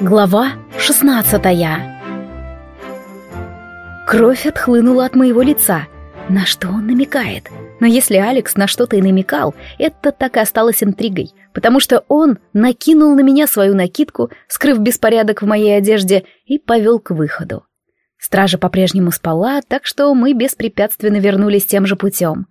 Глава шестнадцатая Кровь отхлынула от моего лица. На что он намекает? Но если Алекс на что-то и намекал, это так и осталось интригой, потому что он накинул на меня свою накидку, скрыв беспорядок в моей одежде, и повел к выходу. Стража по-прежнему спала, так что мы беспрепятственно вернулись тем же путем.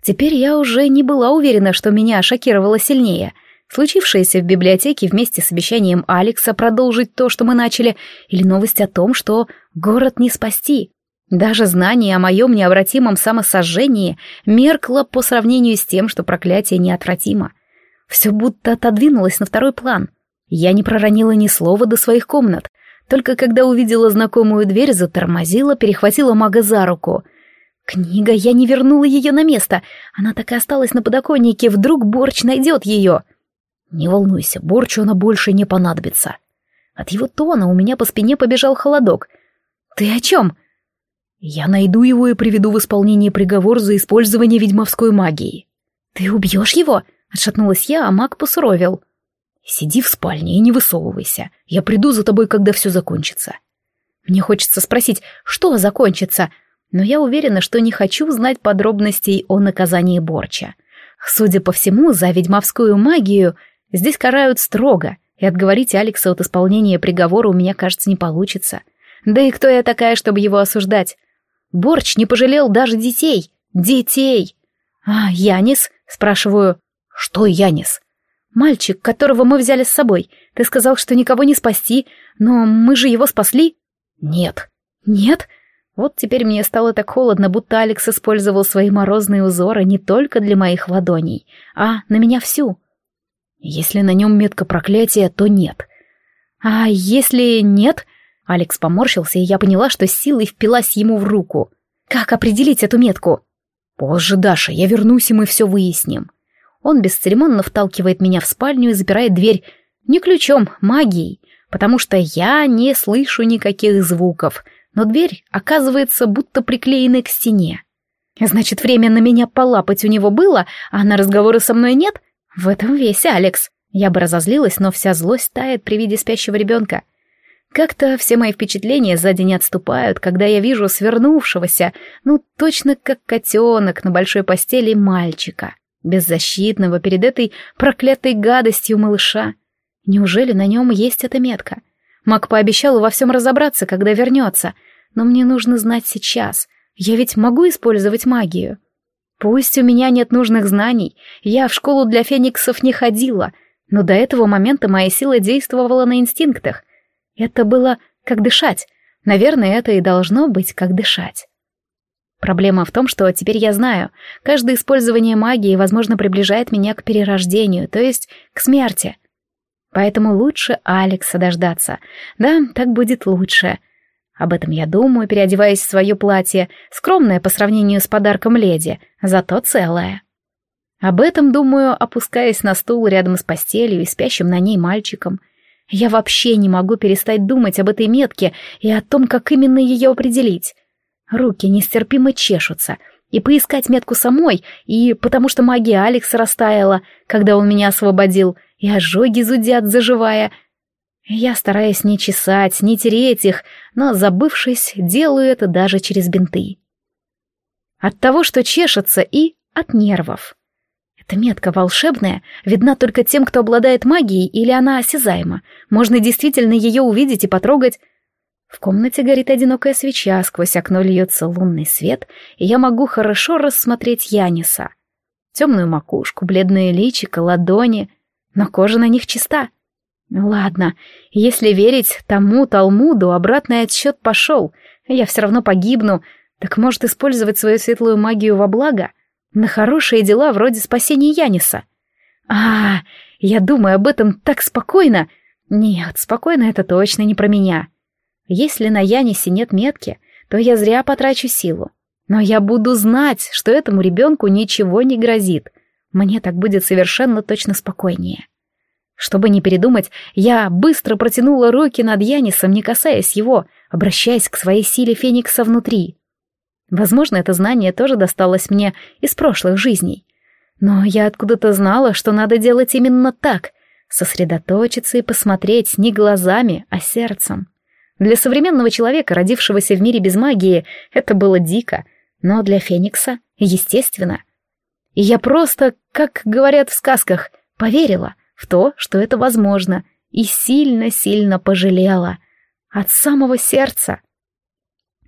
Теперь я уже не была уверена, что меня шокировало сильнее — Случившееся в библиотеке вместе с обещанием Алекса продолжить то, что мы начали, или новость о том, что город не спасти. Даже знание о моем необратимом самосожжении меркло по сравнению с тем, что проклятие неотвратимо. Все будто отодвинулось на второй план. Я не проронила ни слова до своих комнат, только когда увидела знакомую дверь, затормозила, перехватила мага за руку. Книга, я не вернула ее на место, она так и осталась на подоконнике, вдруг Борч найдет ее. — не волнуйся, Борчу она больше не понадобится. От его тона у меня по спине побежал холодок. Ты о чем? Я найду его и приведу в исполнение приговор за использование ведьмовской магии. Ты убьешь его? Отшатнулась я, а маг посуровил. Сиди в спальне и не высовывайся. Я приду за тобой, когда все закончится. Мне хочется спросить, что закончится, но я уверена, что не хочу знать подробностей о наказании Борча. Судя по всему, за ведьмовскую магию Здесь карают строго, и отговорить Алекса от исполнения приговора у меня, кажется, не получится. Да и кто я такая, чтобы его осуждать? Борч не пожалел даже детей. Детей! А, Янис? Спрашиваю. Что Янис? Мальчик, которого мы взяли с собой. Ты сказал, что никого не спасти, но мы же его спасли? Нет. Нет? Вот теперь мне стало так холодно, будто Алекс использовал свои морозные узоры не только для моих ладоней, а на меня всю. Если на нем метка проклятия, то нет. А если нет? Алекс поморщился, и я поняла, что силой впилась ему в руку. Как определить эту метку? Позже, Даша, я вернусь, и мы все выясним. Он бесцеремонно вталкивает меня в спальню и запирает дверь не ключом, магией, потому что я не слышу никаких звуков, но дверь оказывается будто приклеенной к стене. Значит, время на меня полапать у него было, а на разговоры со мной нет? В этом весь Алекс. Я бы разозлилась, но вся злость тает при виде спящего ребенка. Как-то все мои впечатления сзади не отступают, когда я вижу свернувшегося, ну, точно как котенок на большой постели мальчика, беззащитного перед этой проклятой гадостью малыша. Неужели на нем есть эта метка? Мак пообещал во всем разобраться, когда вернется, но мне нужно знать сейчас. Я ведь могу использовать магию. Пусть у меня нет нужных знаний, я в школу для фениксов не ходила, но до этого момента моя сила действовала на инстинктах. Это было как дышать. Наверное, это и должно быть как дышать. Проблема в том, что теперь я знаю, каждое использование магии, возможно, приближает меня к перерождению, то есть к смерти. Поэтому лучше Алекса дождаться. Да, так будет лучше. Об этом я думаю, переодеваясь в свое платье, скромное по сравнению с подарком леди, зато целое. Об этом думаю, опускаясь на стул рядом с постелью и спящим на ней мальчиком. Я вообще не могу перестать думать об этой метке и о том, как именно ее определить. Руки нестерпимо чешутся, и поискать метку самой, и потому что магия Алекса растаяла, когда он меня освободил, и ожоги зудят, заживая — я стараюсь не чесать, не тереть их, но, забывшись, делаю это даже через бинты. От того, что чешется, и от нервов. Эта метка волшебная, видна только тем, кто обладает магией, или она осязаема. Можно действительно ее увидеть и потрогать. В комнате горит одинокая свеча, сквозь окно льется лунный свет, и я могу хорошо рассмотреть Яниса. Темную макушку, бледное личико, ладони, но кожа на них чиста. Ну ладно, если верить тому Талмуду, обратный отсчет пошел. Я все равно погибну. Так может использовать свою светлую магию во благо? На хорошие дела вроде спасения Яниса. А, я думаю об этом так спокойно. Нет, спокойно это точно не про меня. Если на Янисе нет метки, то я зря потрачу силу. Но я буду знать, что этому ребенку ничего не грозит. Мне так будет совершенно точно спокойнее. Чтобы не передумать, я быстро протянула руки над Янисом, не касаясь его, обращаясь к своей силе Феникса внутри. Возможно, это знание тоже досталось мне из прошлых жизней. Но я откуда-то знала, что надо делать именно так — сосредоточиться и посмотреть не глазами, а сердцем. Для современного человека, родившегося в мире без магии, это было дико, но для Феникса — естественно. И я просто, как говорят в сказках, поверила в то, что это возможно, и сильно-сильно пожалела. От самого сердца.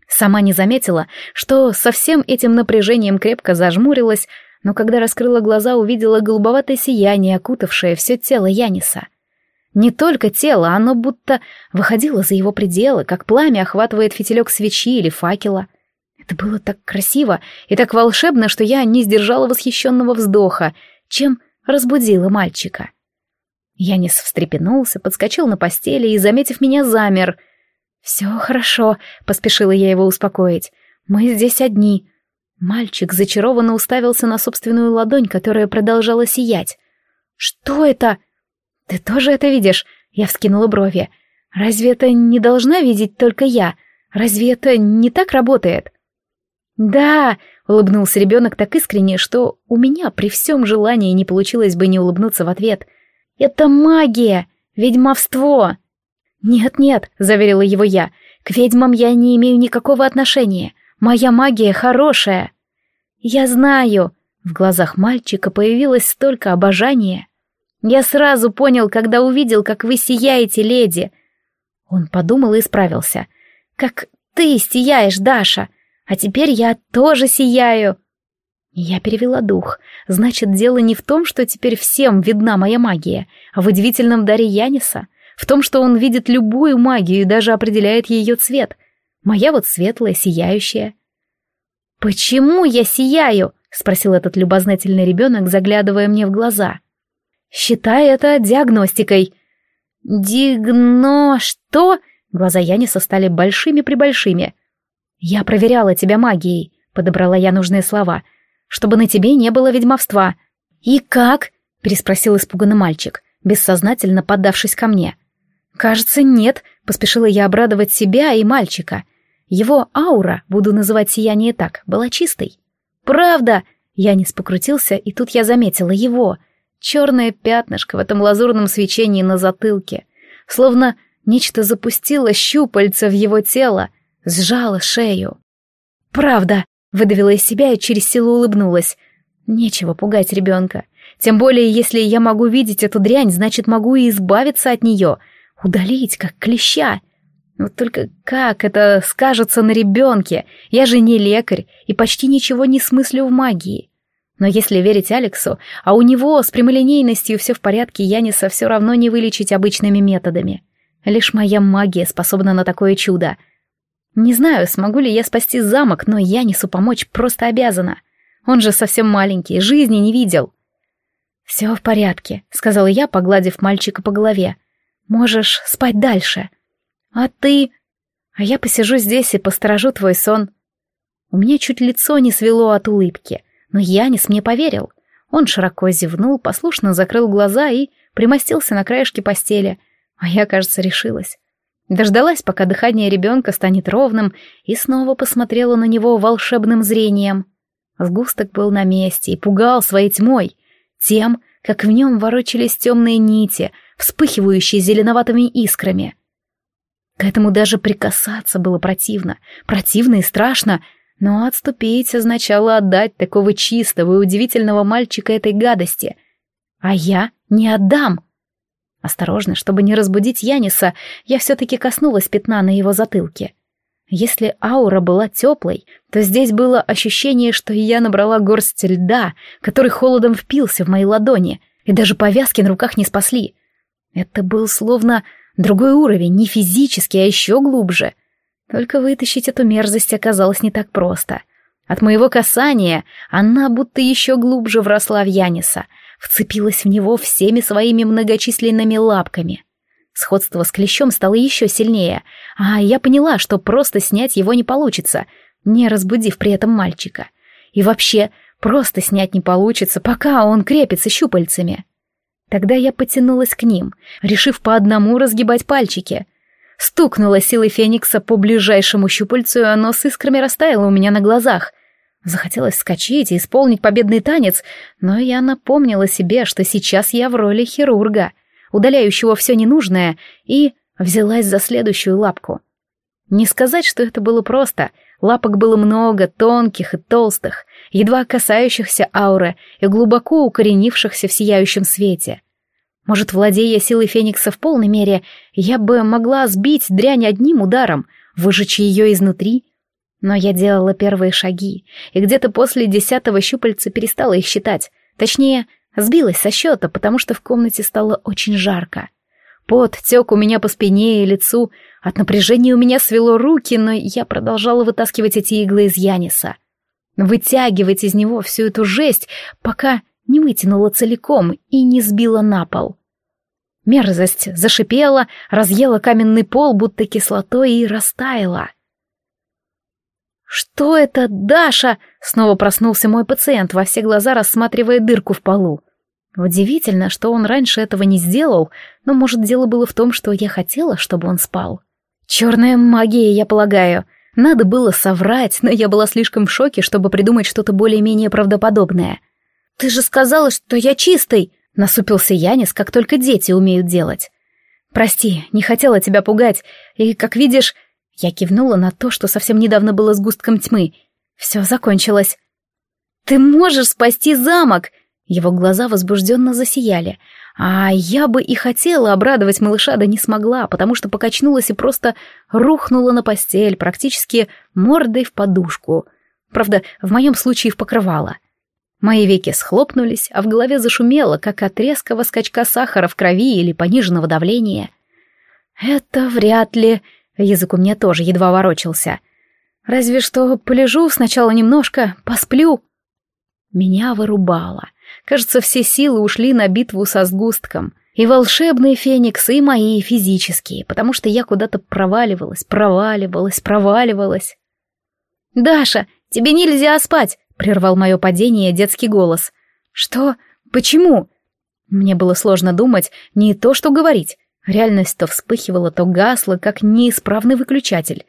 Сама не заметила, что со всем этим напряжением крепко зажмурилась, но когда раскрыла глаза, увидела голубоватое сияние, окутавшее все тело Яниса. Не только тело, оно будто выходило за его пределы, как пламя охватывает фитилек свечи или факела. Это было так красиво и так волшебно, что я не сдержала восхищенного вздоха, чем разбудила мальчика. Янис встрепенулся, подскочил на постели и, заметив меня, замер — «Все хорошо», — поспешила я его успокоить. «Мы здесь одни». Мальчик зачарованно уставился на собственную ладонь, которая продолжала сиять. «Что это?» «Ты тоже это видишь?» — я вскинула брови. «Разве это не должна видеть только я? Разве это не так работает?» «Да», — улыбнулся ребенок так искренне, что у меня при всем желании не получилось бы не улыбнуться в ответ. «Это магия! Ведьмовство!» «Нет-нет», — заверила его я, — «к ведьмам я не имею никакого отношения. Моя магия хорошая». «Я знаю», — в глазах мальчика появилось столько обожания. «Я сразу понял, когда увидел, как вы сияете, леди». Он подумал и справился. «Как ты сияешь, Даша, а теперь я тоже сияю». Я перевела дух. Значит, дело не в том, что теперь всем видна моя магия, а в удивительном даре Яниса — в том, что он видит любую магию и даже определяет ее цвет. Моя вот светлая, сияющая. «Почему я сияю?» — спросил этот любознательный ребенок, заглядывая мне в глаза. «Считай это диагностикой». «Дигно... что?» Глаза Яниса стали большими-пребольшими. «Я проверяла тебя магией», — подобрала я нужные слова, «чтобы на тебе не было ведьмовства». «И как?» — переспросил испуганный мальчик, бессознательно поддавшись ко мне. «Кажется, нет», — поспешила я обрадовать себя и мальчика. Его аура, буду называть сияние так, была чистой. «Правда!» — Янис покрутился, и тут я заметила его. Черное пятнышко в этом лазурном свечении на затылке. Словно нечто запустило щупальца в его тело, сжало шею. «Правда!» — выдавила из себя и через силу улыбнулась. «Нечего пугать ребенка. Тем более, если я могу видеть эту дрянь, значит, могу и избавиться от нее. Удалить, как клеща. Вот только как это скажется на ребенке? Я же не лекарь и почти ничего не смыслю в магии. Но если верить Алексу, а у него с прямолинейностью все в порядке, Яниса все равно не вылечить обычными методами. Лишь моя магия способна на такое чудо. Не знаю, смогу ли я спасти замок, но Янису помочь просто обязана. Он же совсем маленький, жизни не видел. «Все в порядке», — сказала я, погладив мальчика по голове. Можешь спать дальше. А ты... А я посижу здесь и посторожу твой сон. У меня чуть лицо не свело от улыбки, но Янис мне поверил. Он широко зевнул, послушно закрыл глаза и примостился на краешке постели, а я, кажется, решилась. Дождалась, пока дыхание ребенка станет ровным, и снова посмотрела на него волшебным зрением. Сгусток был на месте и пугал своей тьмой, тем, как в нем ворочались темные нити — вспыхивающие зеленоватыми искрами. К этому даже прикасаться было противно, противно и страшно, но отступить означало отдать такого чистого и удивительного мальчика этой гадости. А я не отдам. Осторожно, чтобы не разбудить Яниса, я все-таки коснулась пятна на его затылке. Если аура была теплой, то здесь было ощущение, что я набрала горсть льда, который холодом впился в мои ладони, и даже повязки на руках не спасли. Это был словно другой уровень, не физический, а еще глубже. Только вытащить эту мерзость оказалось не так просто. От моего касания она будто еще глубже вросла в Яниса, вцепилась в него всеми своими многочисленными лапками. Сходство с клещом стало еще сильнее, а я поняла, что просто снять его не получится, не разбудив при этом мальчика. И вообще, просто снять не получится, пока он крепится щупальцами. Тогда я потянулась к ним, решив по одному разгибать пальчики. Стукнула силой Феникса по ближайшему щупальцу, и оно с искрами растаяло у меня на глазах. Захотелось вскочить и исполнить победный танец, но я напомнила себе, что сейчас я в роли хирурга, удаляющего все ненужное, и взялась за следующую лапку. Не сказать, что это было просто. Лапок было много, тонких и толстых, едва касающихся ауры и глубоко укоренившихся в сияющем свете. Может, владея силой Феникса в полной мере, я бы могла сбить дрянь одним ударом, выжечь ее изнутри. Но я делала первые шаги, и где-то после десятого щупальца перестала их считать. Точнее, сбилась со счета, потому что в комнате стало очень жарко. Пот тек у меня по спине и лицу, от напряжения у меня свело руки, но я продолжала вытаскивать эти иглы из Яниса. Вытягивать из него всю эту жесть, пока не вытянула целиком и не сбила на пол. Мерзость зашипела, разъела каменный пол, будто кислотой, и растаяла. «Что это, Даша?» — снова проснулся мой пациент, во все глаза рассматривая дырку в полу. Удивительно, что он раньше этого не сделал, но, может, дело было в том, что я хотела, чтобы он спал. Черная магия, я полагаю. Надо было соврать, но я была слишком в шоке, чтобы придумать что-то более-менее правдоподобное. «Ты же сказала, что я чистый!» — насупился Янис, как только дети умеют делать. «Прости, не хотела тебя пугать, и, как видишь...» Я кивнула на то, что совсем недавно было сгустком тьмы. Все закончилось. «Ты можешь спасти замок!» Его глаза возбужденно засияли. А я бы и хотела обрадовать малыша, да не смогла, потому что покачнулась и просто рухнула на постель, практически мордой в подушку. Правда, в моем случае в покрывало. Мои веки схлопнулись, а в голове зашумело, как от резкого скачка сахара в крови или пониженного давления. «Это вряд ли...» Язык у меня тоже едва ворочался. «Разве что полежу сначала немножко, посплю». Меня вырубало. Кажется, все силы ушли на битву со сгустком. И волшебные фениксы, и мои физические, потому что я куда-то проваливалась, проваливалась, проваливалась. «Даша, тебе нельзя спать!» — прервал мое падение детский голос. «Что? Почему?» Мне было сложно думать, не то что говорить. Реальность то вспыхивала, то гасла, как неисправный выключатель.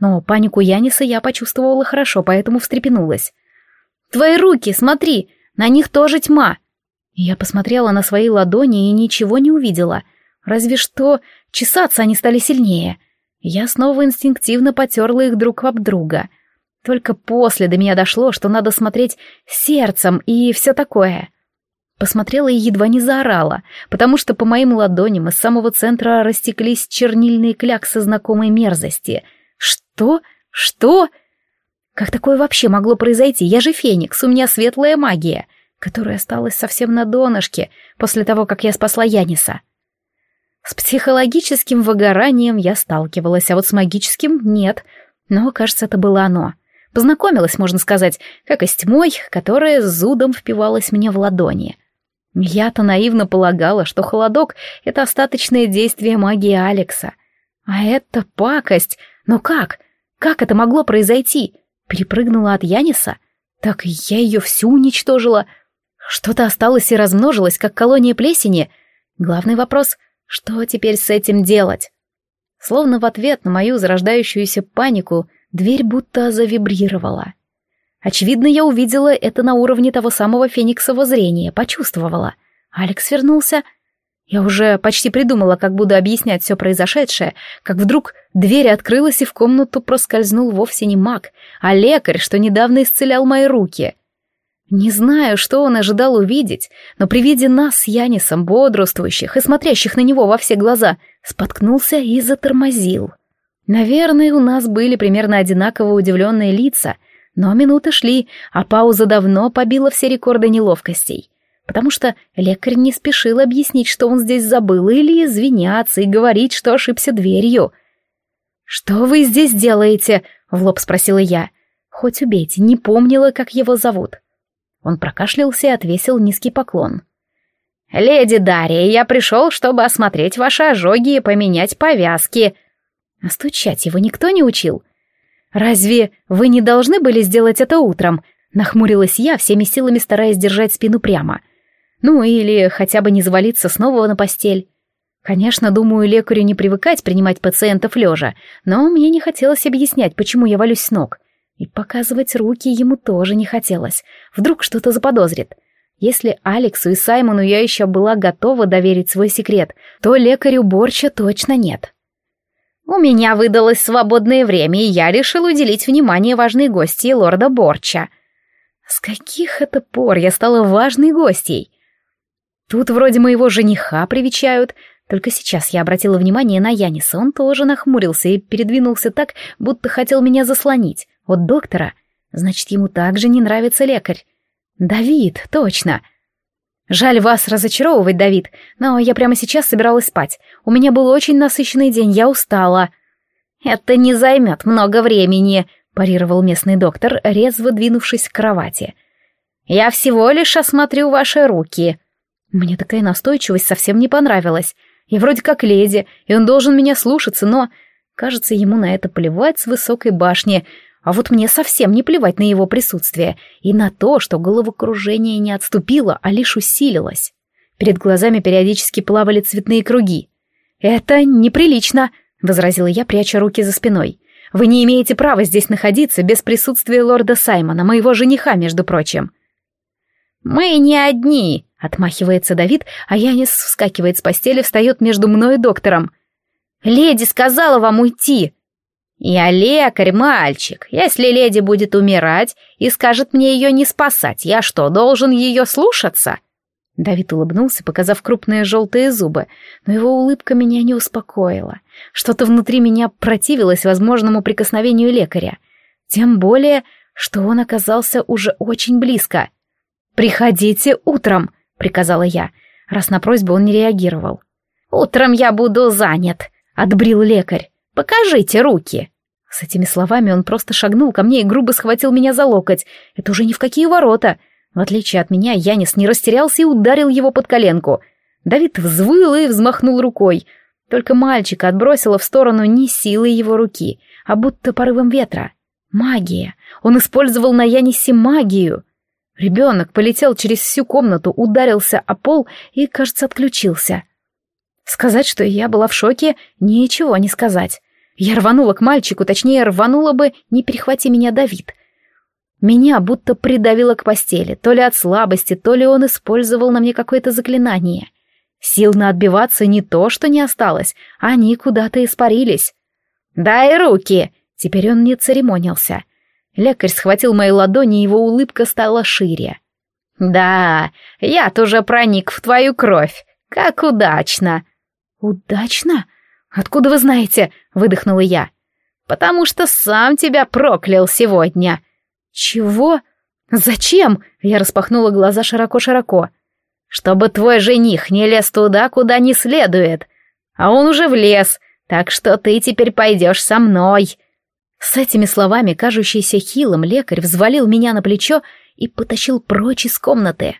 Но панику Яниса я почувствовала хорошо, поэтому встрепенулась. «Твои руки, смотри! На них тоже тьма. Я посмотрела на свои ладони и ничего не увидела. Разве что чесаться они стали сильнее. Я снова инстинктивно потерла их друг об друга. Только после до меня дошло, что надо смотреть сердцем и все такое. Посмотрела и едва не заорала, потому что по моим ладоням из самого центра растеклись чернильные кляксы знакомой мерзости. Что? Что? Как такое вообще могло произойти? Я же Феникс, у меня светлая магия, которая осталась совсем на донышке после того, как я спасла Яниса. С психологическим выгоранием я сталкивалась, а вот с магическим — нет. Но, кажется, это было оно. Познакомилась, можно сказать, как и с тьмой, которая с зудом впивалась мне в ладони. Я-то наивно полагала, что холодок — это остаточное действие магии Алекса. А это пакость. Но как? Как это могло произойти? Перепрыгнула от Яниса? Так я ее всю уничтожила. Что-то осталось и размножилось, как колония плесени. Главный вопрос — что теперь с этим делать? Словно в ответ на мою зарождающуюся панику дверь будто завибрировала. Очевидно, я увидела это на уровне того самого фениксового зрения, почувствовала. Алекс вернулся, я уже почти придумала, как буду объяснять все произошедшее, как вдруг дверь открылась, и в комнату проскользнул вовсе не маг, а лекарь, что недавно исцелял мои руки. Не знаю, что он ожидал увидеть, но при виде нас с Янисом, бодрствующих и смотрящих на него во все глаза, споткнулся и затормозил. Наверное, у нас были примерно одинаково удивленные лица, но минуты шли, а пауза давно побила все рекорды неловкостей потому что лекарь не спешил объяснить, что он здесь забыл, или извиняться и говорить, что ошибся дверью. «Что вы здесь делаете?» — в лоб спросила я. Хоть убейте, не помнила, как его зовут. Он прокашлялся и отвесил низкий поклон. «Леди Дарья, я пришел, чтобы осмотреть ваши ожоги и поменять повязки». А стучать его никто не учил. «Разве вы не должны были сделать это утром?» Нахмурилась я, всеми силами стараясь держать спину прямо — ну или хотя бы не завалиться снова на постель. Конечно, думаю, лекарю не привыкать принимать пациентов лежа, но мне не хотелось объяснять, почему я валюсь с ног. И показывать руки ему тоже не хотелось. Вдруг что-то заподозрит. Если Алексу и Саймону я еще была готова доверить свой секрет, то лекарю Борча точно нет. У меня выдалось свободное время, и я решил уделить внимание важной гости лорда Борча. С каких это пор я стала важной гостьей? Тут вроде моего жениха привечают, только сейчас я обратила внимание на Яниса, он тоже нахмурился и передвинулся так, будто хотел меня заслонить. От доктора. Значит, ему также не нравится лекарь. Давид, точно. Жаль вас разочаровывать, Давид, но я прямо сейчас собиралась спать. У меня был очень насыщенный день, я устала. Это не займет много времени, парировал местный доктор, резво двинувшись к кровати. Я всего лишь осмотрю ваши руки. Мне такая настойчивость совсем не понравилась. Я вроде как леди, и он должен меня слушаться, но... Кажется, ему на это плевать с высокой башни, а вот мне совсем не плевать на его присутствие и на то, что головокружение не отступило, а лишь усилилось. Перед глазами периодически плавали цветные круги. «Это неприлично», — возразила я, пряча руки за спиной. «Вы не имеете права здесь находиться без присутствия лорда Саймона, моего жениха, между прочим». «Мы не одни», Отмахивается Давид, а Янис вскакивает с постели, встает между мной и доктором. «Леди сказала вам уйти!» «Я лекарь, мальчик. Если леди будет умирать и скажет мне ее не спасать, я что, должен ее слушаться?» Давид улыбнулся, показав крупные желтые зубы, но его улыбка меня не успокоила. Что-то внутри меня противилось возможному прикосновению лекаря. Тем более, что он оказался уже очень близко. «Приходите утром!» — приказала я, раз на просьбу он не реагировал. «Утром я буду занят», — отбрил лекарь. «Покажите руки». С этими словами он просто шагнул ко мне и грубо схватил меня за локоть. Это уже ни в какие ворота. В отличие от меня, Янис не растерялся и ударил его под коленку. Давид взвыл и взмахнул рукой. Только мальчика отбросило в сторону не силой его руки, а будто порывом ветра. Магия. Он использовал на Янисе магию. Ребенок полетел через всю комнату, ударился о пол и, кажется, отключился. Сказать, что я была в шоке, ничего не сказать. Я рванула к мальчику, точнее, рванула бы, не перехвати меня, Давид. Меня будто придавило к постели, то ли от слабости, то ли он использовал на мне какое-то заклинание. Сил на отбиваться не то, что не осталось, они куда-то испарились. «Дай руки!» Теперь он не церемонился. Лекарь схватил мои ладони, его улыбка стала шире. «Да, я тоже проник в твою кровь. Как удачно!» «Удачно? Откуда вы знаете?» — выдохнула я. «Потому что сам тебя проклял сегодня». «Чего? Зачем?» — я распахнула глаза широко-широко. «Чтобы твой жених не лез туда, куда не следует. А он уже влез, так что ты теперь пойдешь со мной». С этими словами кажущийся хилым лекарь взвалил меня на плечо и потащил прочь из комнаты.